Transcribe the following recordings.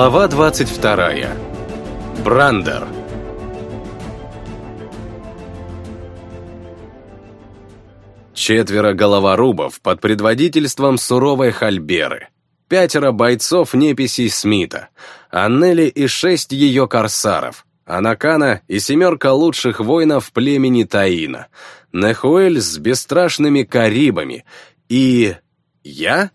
Глава 22. Брандер. Четверо головорубов под предводительством суровой Хальберы. Пятеро бойцов неписей Смита, Аннели и шесть ее корсаров, Анакана и семерка лучших воинов племени Таина, Нехуэль с бесстрашными карибами и... я?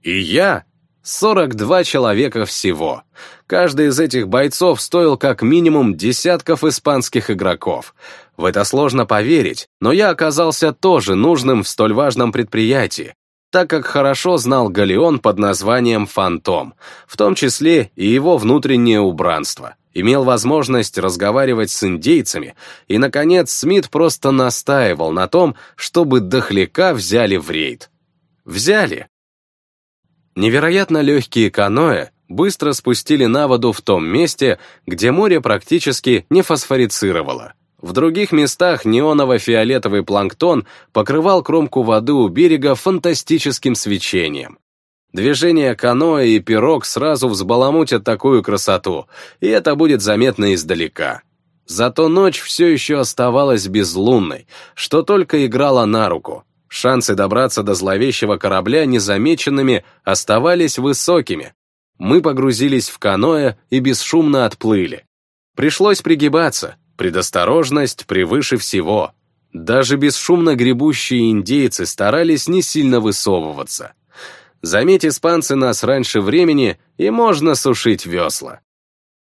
И я? 42 человека всего. Каждый из этих бойцов стоил как минимум десятков испанских игроков. В это сложно поверить, но я оказался тоже нужным в столь важном предприятии, так как хорошо знал галеон под названием «Фантом», в том числе и его внутреннее убранство. Имел возможность разговаривать с индейцами, и, наконец, Смит просто настаивал на том, чтобы дохляка взяли в рейд. Взяли. Невероятно легкие каноэ быстро спустили на воду в том месте, где море практически не фосфорицировало. В других местах неоново-фиолетовый планктон покрывал кромку воды у берега фантастическим свечением. Движение каноэ и пирог сразу взбаламутят такую красоту, и это будет заметно издалека. Зато ночь все еще оставалась безлунной, что только играла на руку. Шансы добраться до зловещего корабля незамеченными оставались высокими. Мы погрузились в каноэ и бесшумно отплыли. Пришлось пригибаться, предосторожность превыше всего. Даже бесшумно гребущие индейцы старались не сильно высовываться. Заметь испанцы нас раньше времени, и можно сушить весла.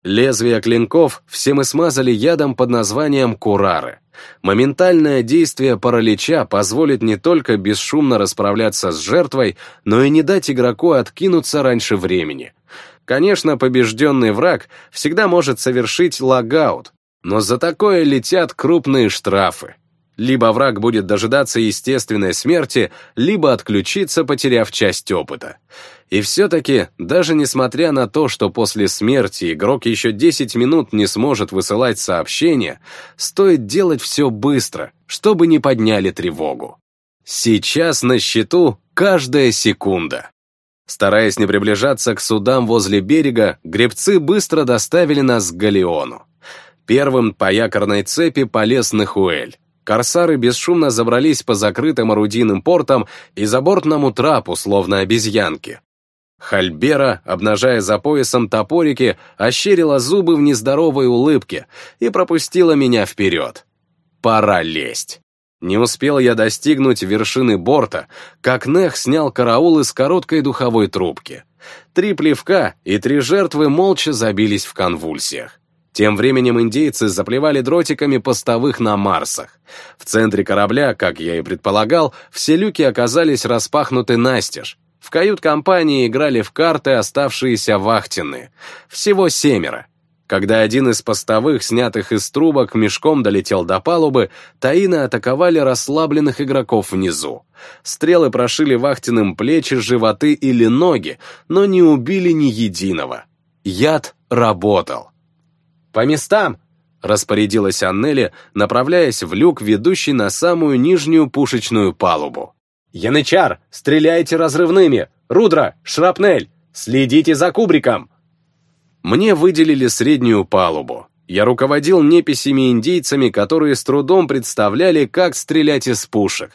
Лезвия клинков все мы смазали ядом под названием курары. Моментальное действие паралича позволит не только бесшумно расправляться с жертвой, но и не дать игроку откинуться раньше времени. Конечно, побежденный враг всегда может совершить лагаут, но за такое летят крупные штрафы. Либо враг будет дожидаться естественной смерти, либо отключиться, потеряв часть опыта. И все-таки, даже несмотря на то, что после смерти игрок еще 10 минут не сможет высылать сообщения, стоит делать все быстро, чтобы не подняли тревогу. Сейчас на счету каждая секунда. Стараясь не приближаться к судам возле берега, гребцы быстро доставили нас к галеону. Первым по якорной цепи полез Нахуэль. Корсары бесшумно забрались по закрытым орудийным портам и забортному трапу, словно обезьянки. Хальбера, обнажая за поясом топорики, ощерила зубы в нездоровой улыбке и пропустила меня вперед. Пора лезть. Не успел я достигнуть вершины борта, как Нех снял караул из короткой духовой трубки. Три плевка, и три жертвы молча забились в конвульсиях. Тем временем индейцы заплевали дротиками постовых на Марсах. В центре корабля, как я и предполагал, все люки оказались распахнуты настежь. В кают-компании играли в карты оставшиеся вахтенные. Всего семеро. Когда один из постовых, снятых из трубок, мешком долетел до палубы, таины атаковали расслабленных игроков внизу. Стрелы прошили вахтенным плечи, животы или ноги, но не убили ни единого. Яд работал. «По местам!» — распорядилась Аннели, направляясь в люк, ведущий на самую нижнюю пушечную палубу. «Янычар, стреляйте разрывными! Рудра, шрапнель! Следите за кубриком!» Мне выделили среднюю палубу. Я руководил неписями-индейцами, которые с трудом представляли, как стрелять из пушек.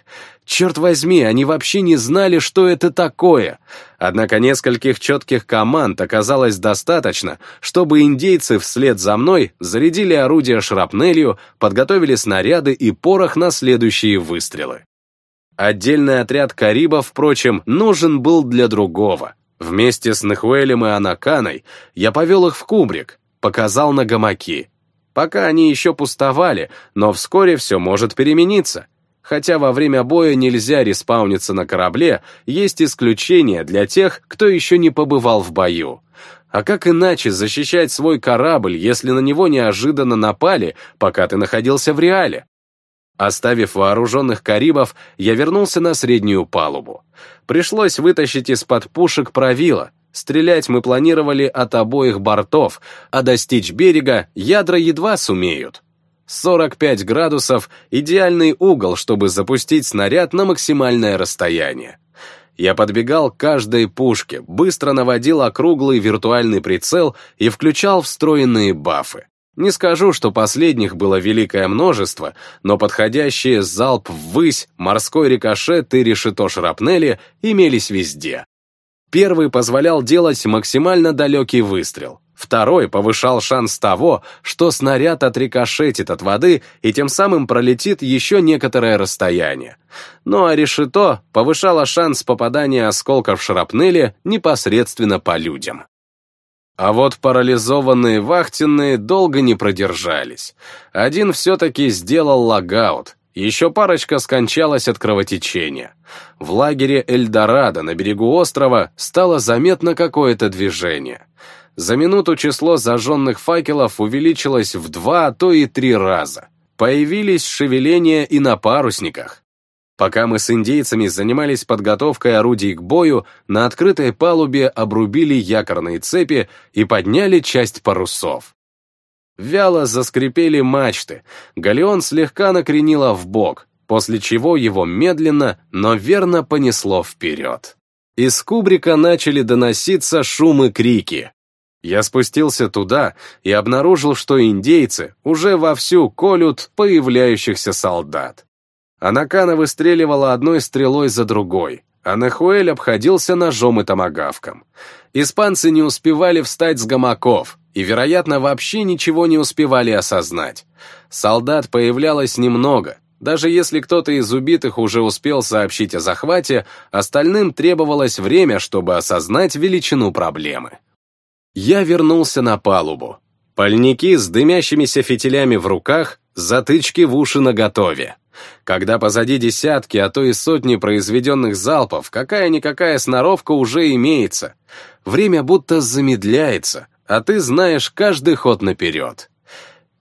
Черт возьми, они вообще не знали, что это такое. Однако нескольких четких команд оказалось достаточно, чтобы индейцы вслед за мной зарядили орудия шрапнелью, подготовили снаряды и порох на следующие выстрелы. Отдельный отряд карибов, впрочем, нужен был для другого. Вместе с Нахуэлем и Анаканой я повел их в кубрик, показал на гамаки. Пока они еще пустовали, но вскоре все может перемениться. Хотя во время боя нельзя респауниться на корабле, есть исключения для тех, кто еще не побывал в бою. А как иначе защищать свой корабль, если на него неожиданно напали, пока ты находился в реале? Оставив вооруженных карибов, я вернулся на среднюю палубу. Пришлось вытащить из-под пушек правила, Стрелять мы планировали от обоих бортов, а достичь берега ядра едва сумеют. 45 градусов — идеальный угол, чтобы запустить снаряд на максимальное расстояние. Я подбегал к каждой пушке, быстро наводил округлый виртуальный прицел и включал встроенные бафы. Не скажу, что последних было великое множество, но подходящие залп ввысь, морской рикошет и решето шрапнели имелись везде. Первый позволял делать максимально далекий выстрел. Второй повышал шанс того, что снаряд отрикошетит от воды и тем самым пролетит еще некоторое расстояние. Ну а решето повышало шанс попадания осколков шрапнели непосредственно по людям. А вот парализованные вахтенные долго не продержались. Один все-таки сделал лагаут, еще парочка скончалась от кровотечения. В лагере Эльдорадо на берегу острова стало заметно какое-то движение. За минуту число зажженных факелов увеличилось в два, а то и три раза. Появились шевеления и на парусниках. Пока мы с индейцами занимались подготовкой орудий к бою, на открытой палубе обрубили якорные цепи и подняли часть парусов. Вяло заскрипели мачты, галеон слегка накренило в бок, после чего его медленно, но верно понесло вперед. Из кубрика начали доноситься шумы крики. Я спустился туда и обнаружил, что индейцы уже вовсю колют появляющихся солдат. Анакана выстреливала одной стрелой за другой, а Нахуэль обходился ножом и томагавком. Испанцы не успевали встать с гамаков и, вероятно, вообще ничего не успевали осознать. Солдат появлялось немного, даже если кто-то из убитых уже успел сообщить о захвате, остальным требовалось время, чтобы осознать величину проблемы. Я вернулся на палубу. Пальники с дымящимися фитилями в руках, затычки в уши наготове. Когда позади десятки, а то и сотни произведенных залпов, какая-никакая сноровка уже имеется. Время будто замедляется, а ты знаешь каждый ход наперед.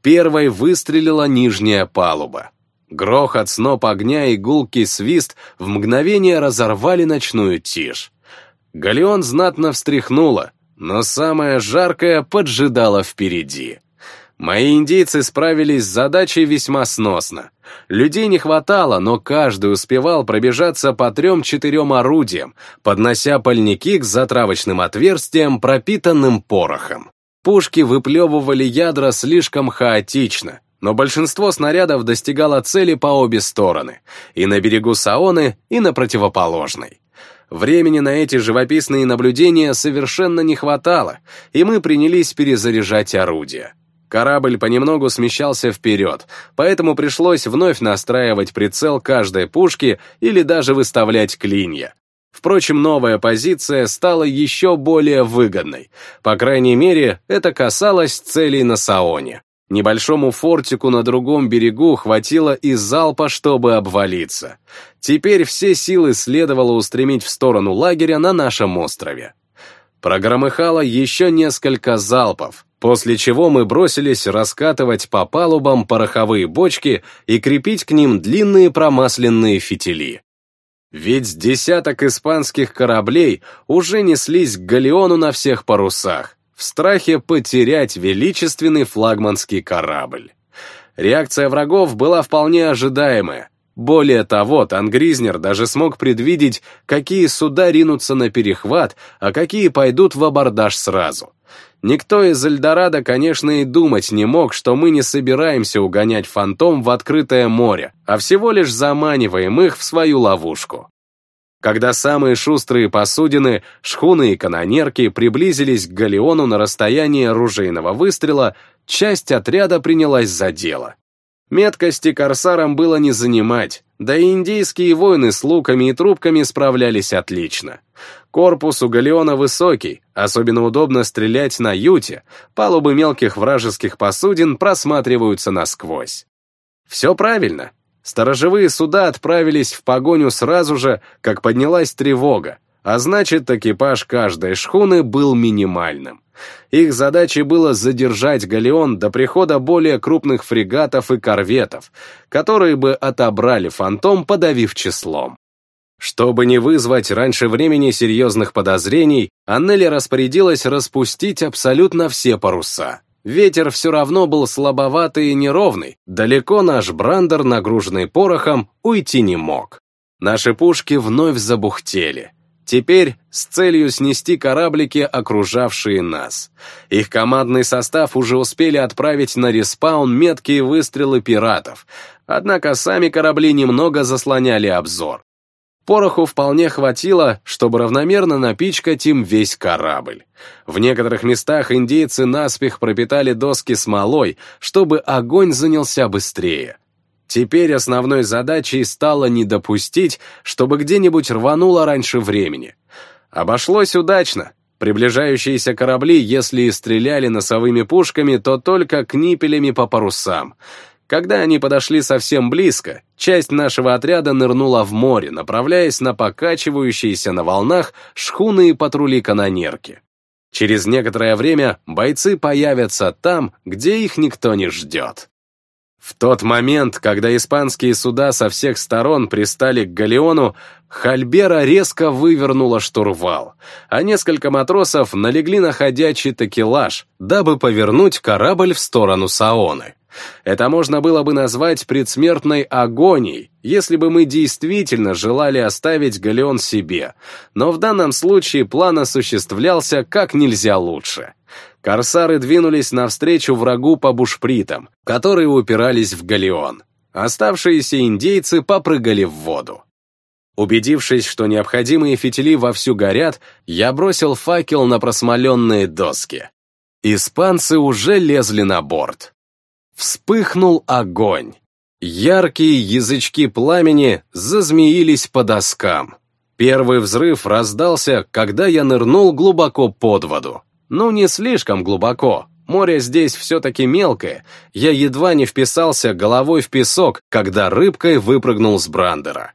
Первой выстрелила нижняя палуба. Грохот, сноп огня и гулкий свист в мгновение разорвали ночную тишь. Галеон знатно встряхнуло, но самое жаркое поджидало впереди. Мои индейцы справились с задачей весьма сносно. Людей не хватало, но каждый успевал пробежаться по трем-четырем орудиям, поднося пальники к затравочным отверстиям, пропитанным порохом. Пушки выплевывали ядра слишком хаотично, но большинство снарядов достигало цели по обе стороны, и на берегу Саоны, и на противоположной. Времени на эти живописные наблюдения совершенно не хватало, и мы принялись перезаряжать орудия. Корабль понемногу смещался вперед, поэтому пришлось вновь настраивать прицел каждой пушки или даже выставлять клинья. Впрочем, новая позиция стала еще более выгодной. По крайней мере, это касалось целей на Саоне. Небольшому фортику на другом берегу хватило и залпа, чтобы обвалиться. Теперь все силы следовало устремить в сторону лагеря на нашем острове. Прогромыхало еще несколько залпов, после чего мы бросились раскатывать по палубам пороховые бочки и крепить к ним длинные промасленные фитили. Ведь десяток испанских кораблей уже неслись к галеону на всех парусах, в страхе потерять величественный флагманский корабль. Реакция врагов была вполне ожидаемая, более того, Тангризнер даже смог предвидеть, какие суда ринутся на перехват, а какие пойдут в абордаж сразу. Никто из Эльдорадо, конечно, и думать не мог, что мы не собираемся угонять фантом в открытое море, а всего лишь заманиваем их в свою ловушку. Когда самые шустрые посудины, шхуны и канонерки приблизились к галеону на расстояние оружейного выстрела, часть отряда принялась за дело. Меткости корсарам было не занимать, да и индейские воины с луками и трубками справлялись отлично. Корпус у галеона высокий, особенно удобно стрелять на юте, палубы мелких вражеских посудин просматриваются насквозь. Все правильно. Сторожевые суда отправились в погоню сразу же, как поднялась тревога, а значит, экипаж каждой шхуны был минимальным. Их задачей было задержать галеон до прихода более крупных фрегатов и корветов, которые бы отобрали фантом, подавив числом. Чтобы не вызвать раньше времени серьезных подозрений, Аннели распорядилась распустить абсолютно все паруса. Ветер все равно был слабоватый и неровный, далеко наш брандер, нагруженный порохом, уйти не мог. Наши пушки вновь забухтели. Теперь с целью снести кораблики, окружавшие нас. Их командный состав уже успели отправить на респаун меткие выстрелы пиратов, однако сами корабли немного заслоняли обзор. Пороху вполне хватило, чтобы равномерно напичкать им весь корабль. В некоторых местах индейцы наспех пропитали доски смолой, чтобы огонь занялся быстрее. Теперь основной задачей стало не допустить, чтобы где-нибудь рвануло раньше времени. Обошлось удачно. Приближающиеся корабли, если и стреляли носовыми пушками, то только книпелями по парусам. Когда они подошли совсем близко, часть нашего отряда нырнула в море, направляясь на покачивающиеся на волнах шхуны и патрули канонерки. Через некоторое время бойцы появятся там, где их никто не ждет. В тот момент, когда испанские суда со всех сторон пристали к галеону, Хальбера резко вывернула штурвал, а несколько матросов налегли на ходячий такелаж, дабы повернуть корабль в сторону Саоны. Это можно было бы назвать предсмертной агонией, если бы мы действительно желали оставить галеон себе, но в данном случае план осуществлялся как нельзя лучше. Корсары двинулись навстречу врагу по бушпритам, которые упирались в галеон. Оставшиеся индейцы попрыгали в воду. Убедившись, что необходимые фитили вовсю горят, я бросил факел на просмоленные доски. Испанцы уже лезли на борт. Вспыхнул огонь. Яркие язычки пламени зазмеились по доскам. Первый взрыв раздался, когда я нырнул глубоко под воду. Ну, не слишком глубоко. Море здесь все-таки мелкое. Я едва не вписался головой в песок, когда рыбкой выпрыгнул с брандера.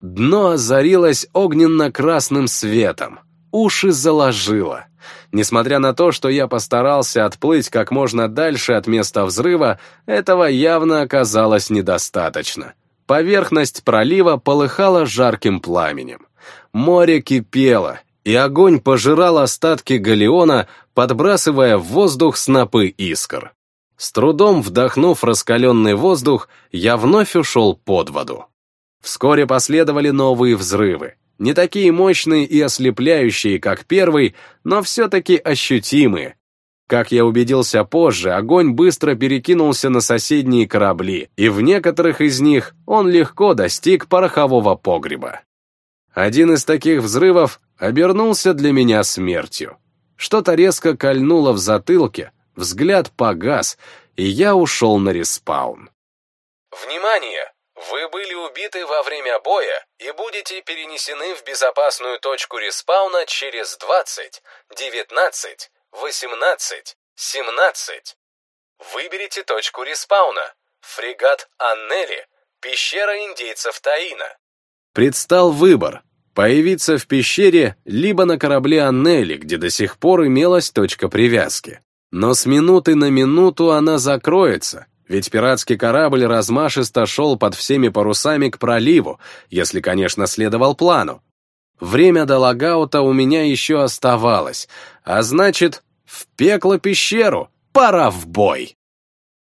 Дно озарилось огненно-красным светом. Уши заложило. Несмотря на то, что я постарался отплыть как можно дальше от места взрыва, этого явно оказалось недостаточно. Поверхность пролива полыхала жарким пламенем. Море кипело, и огонь пожирал остатки галеона, подбрасывая в воздух снопы искр. С трудом вдохнув раскаленный воздух, я вновь ушел под воду. Вскоре последовали новые взрывы. Не такие мощные и ослепляющие, как первый, но все-таки ощутимые. Как я убедился позже, огонь быстро перекинулся на соседние корабли, и в некоторых из них он легко достиг порохового погреба. Один из таких взрывов обернулся для меня смертью. Что-то резко кольнуло в затылке, взгляд погас, и я ушел на респаун. «Внимание! Вы были убиты во время боя и будете перенесены в безопасную точку респауна через 20, 19, 18, 17. Выберите точку респауна. Фрегат Аннели, пещера индейцев Таина. Предстал выбор — появиться в пещере либо на корабле Аннели, где до сих пор имелась точка привязки. Но с минуты на минуту она закроется, ведь пиратский корабль размашисто шел под всеми парусами к проливу, если, конечно, следовал плану. Время до лагаута у меня еще оставалось, а значит, в пекло пещеру, пора в бой.